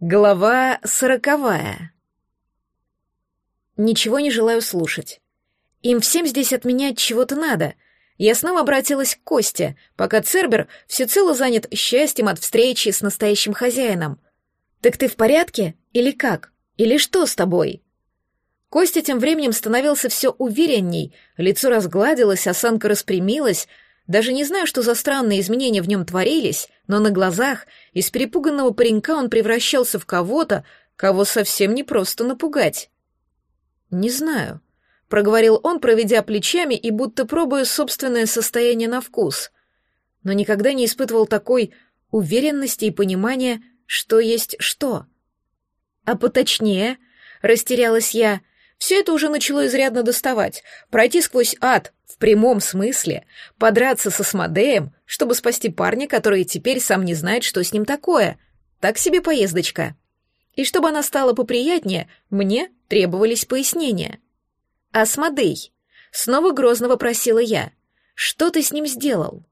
Глава сороковая. Ничего не желаю слушать. Им всем здесь от меня чего-то надо. Я снова обратилась к Косте, пока Цербер всецело занят счастьем от встречи с настоящим хозяином. «Так ты в порядке? Или как? Или что с тобой?» Костя тем временем становился все уверенней, лицо разгладилось, осанка распрямилась, даже не знаю, что за странные изменения в нем творились, но на глазах из перепуганного паренька он превращался в кого-то, кого совсем не просто напугать. «Не знаю», — проговорил он, проведя плечами и будто пробуя собственное состояние на вкус, но никогда не испытывал такой уверенности и понимания, что есть что. А поточнее, растерялась я, — все это уже начало изрядно доставать. Пройти сквозь ад, в прямом смысле, подраться со Смодеем, чтобы спасти парня, который теперь сам не знает, что с ним такое. Так себе поездочка. И чтобы она стала поприятнее, мне требовались пояснения. «Асмодей», — снова грозно вопросила я, — «что ты с ним сделал?»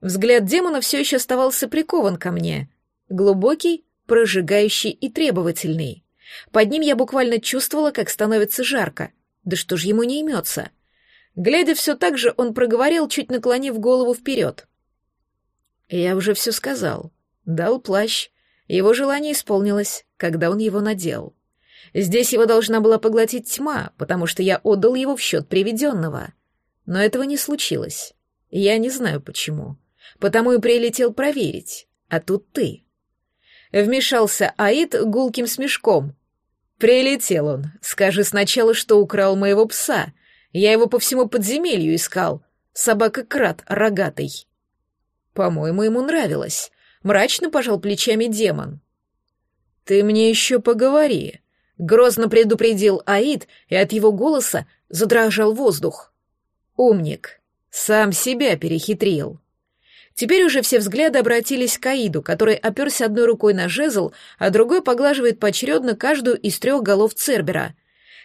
Взгляд демона все еще оставался прикован ко мне. Глубокий, прожигающий и требовательный. Под ним я буквально чувствовала, как становится жарко. Да что ж ему не имется? Глядя все так же, он проговорил, чуть наклонив голову вперед. Я уже все сказал. Дал плащ. Его желание исполнилось, когда он его надел. Здесь его должна была поглотить тьма, потому что я отдал его в счет приведенного. Но этого не случилось. Я не знаю почему. Потому и прилетел проверить. А тут ты. Вмешался Аид гулким смешком. «Прилетел он. Скажи сначала, что украл моего пса. Я его по всему подземелью искал. Собака-крат рогатый». По-моему, ему нравилось. Мрачно пожал плечами демон. «Ты мне еще поговори», — грозно предупредил Аид, и от его голоса задрожал воздух. «Умник. Сам себя перехитрил». Теперь уже все взгляды обратились к Аиду, который оперся одной рукой на жезл, а другой поглаживает поочередно каждую из трех голов Цербера.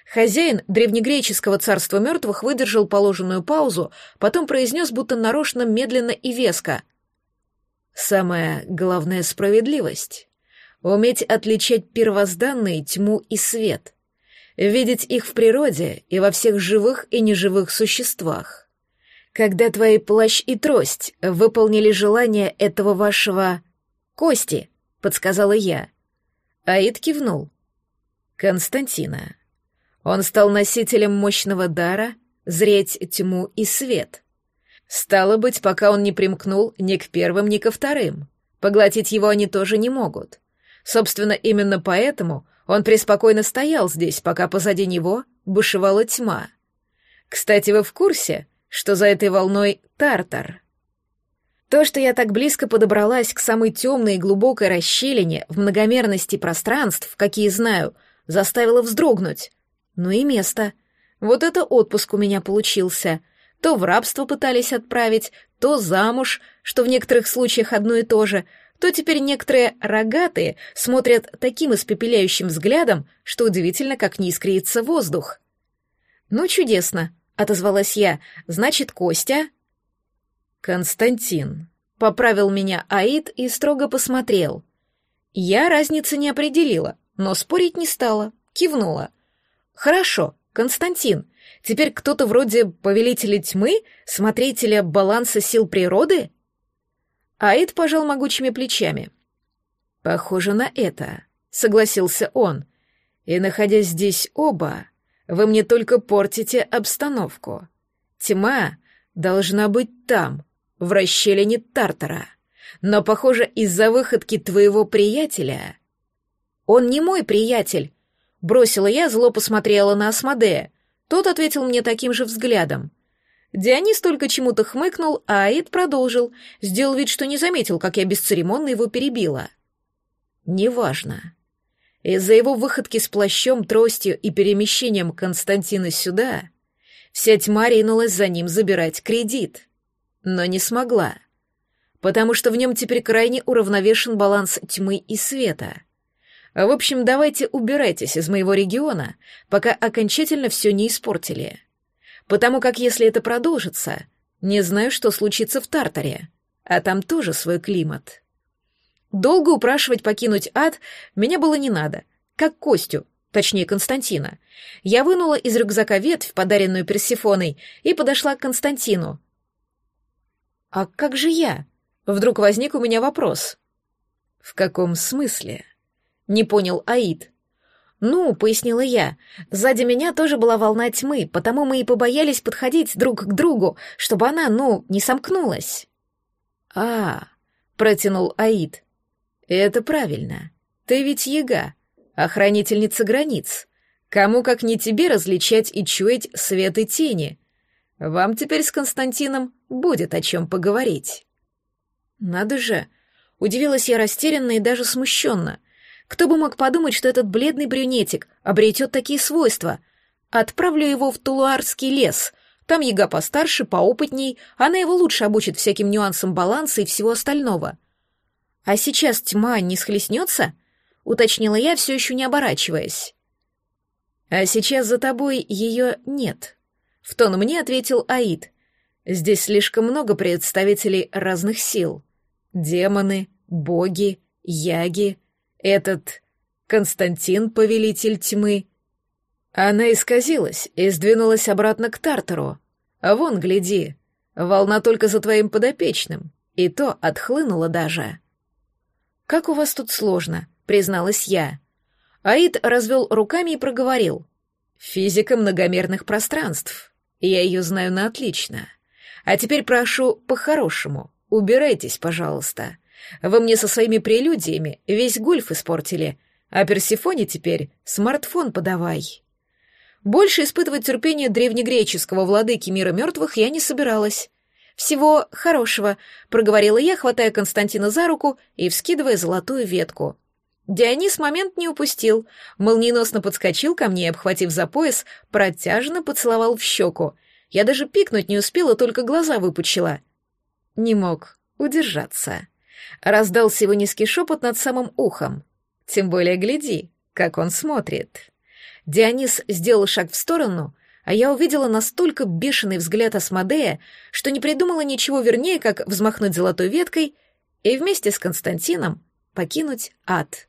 Хозяин древнегреческого царства мертвых выдержал положенную паузу, потом произнес будто нарочно медленно и веско. «Самая главная справедливость — уметь отличать первозданные тьму и свет, видеть их в природе и во всех живых и неживых существах» когда твои плащ и трость выполнили желание этого вашего... Кости, подсказала я. Аид кивнул. Константина. Он стал носителем мощного дара зреть тьму и свет. Стало быть, пока он не примкнул ни к первым, ни ко вторым. Поглотить его они тоже не могут. Собственно, именно поэтому он преспокойно стоял здесь, пока позади него бушевала тьма. Кстати, вы в курсе, что за этой волной Тартар. То, что я так близко подобралась к самой темной и глубокой расщелине в многомерности пространств, какие знаю, заставило вздрогнуть. Ну и место. Вот это отпуск у меня получился. То в рабство пытались отправить, то замуж, что в некоторых случаях одно и то же, то теперь некоторые рогатые смотрят таким испепеляющим взглядом, что удивительно, как не искрится воздух. Ну, чудесно отозвалась я. Значит, Костя? Константин. Поправил меня Аид и строго посмотрел. Я разницы не определила, но спорить не стала, кивнула. Хорошо, Константин. Теперь кто-то вроде повелителя тьмы, смотрителя баланса сил природы? Аид пожал могучими плечами. Похоже на это, согласился он. И находясь здесь оба, вы мне только портите обстановку. Тьма должна быть там, в расщелине Тартара. Но, похоже, из-за выходки твоего приятеля... Он не мой приятель. Бросила я, зло посмотрела на Асмодея. Тот ответил мне таким же взглядом. Дионис только чему-то хмыкнул, а Аид продолжил, сделал вид, что не заметил, как я бесцеремонно его перебила. «Неважно. Из-за его выходки с плащом, тростью и перемещением Константина сюда вся тьма ринулась за ним забирать кредит, но не смогла, потому что в нем теперь крайне уравновешен баланс тьмы и света. В общем, давайте убирайтесь из моего региона, пока окончательно все не испортили. Потому как если это продолжится, не знаю, что случится в Тартаре, а там тоже свой климат. Долго упрашивать покинуть ад меня было не надо, как Костю, точнее Константина. Я вынула из рюкзака ветвь, подаренную Персифоной, и подошла к Константину. «А как же я?» Вдруг возник у меня вопрос. «В каком смысле?» — не понял Аид. «Ну», — пояснила я, — «сзади меня тоже была волна тьмы, потому мы и побоялись подходить друг к другу, чтобы она, ну, не сомкнулась». «А, — протянул Аид, — это правильно. Ты ведь яга, охранительница границ. Кому, как не тебе, различать и чуять свет и тени? Вам теперь с Константином будет о чем поговорить». «Надо же!» — удивилась я растерянно и даже смущенно — кто бы мог подумать, что этот бледный брюнетик обретет такие свойства? Отправлю его в Тулуарский лес. Там яга постарше, поопытней, она его лучше обучит всяким нюансам баланса и всего остального. А сейчас тьма не схлестнется? Уточнила я, все еще не оборачиваясь. А сейчас за тобой ее нет. В тон мне ответил Аид. Здесь слишком много представителей разных сил. Демоны, боги, яги, этот Константин, повелитель тьмы. Она исказилась и сдвинулась обратно к Тартару. А вон, гляди, волна только за твоим подопечным, и то отхлынула даже. «Как у вас тут сложно», — призналась я. Аид развел руками и проговорил. «Физика многомерных пространств. Я ее знаю на отлично. А теперь прошу по-хорошему, убирайтесь, пожалуйста. Вы мне со своими прелюдиями весь гольф испортили, а Персифоне теперь смартфон подавай. Больше испытывать терпение древнегреческого владыки мира мертвых я не собиралась. «Всего хорошего», — проговорила я, хватая Константина за руку и вскидывая золотую ветку. Дионис момент не упустил, молниеносно подскочил ко мне и, обхватив за пояс, протяжно поцеловал в щеку. Я даже пикнуть не успела, только глаза выпучила. Не мог удержаться. Раздался его низкий шепот над самым ухом. Тем более гляди, как он смотрит. Дионис сделал шаг в сторону, а я увидела настолько бешеный взгляд Асмодея, что не придумала ничего вернее, как взмахнуть золотой веткой и вместе с Константином покинуть ад.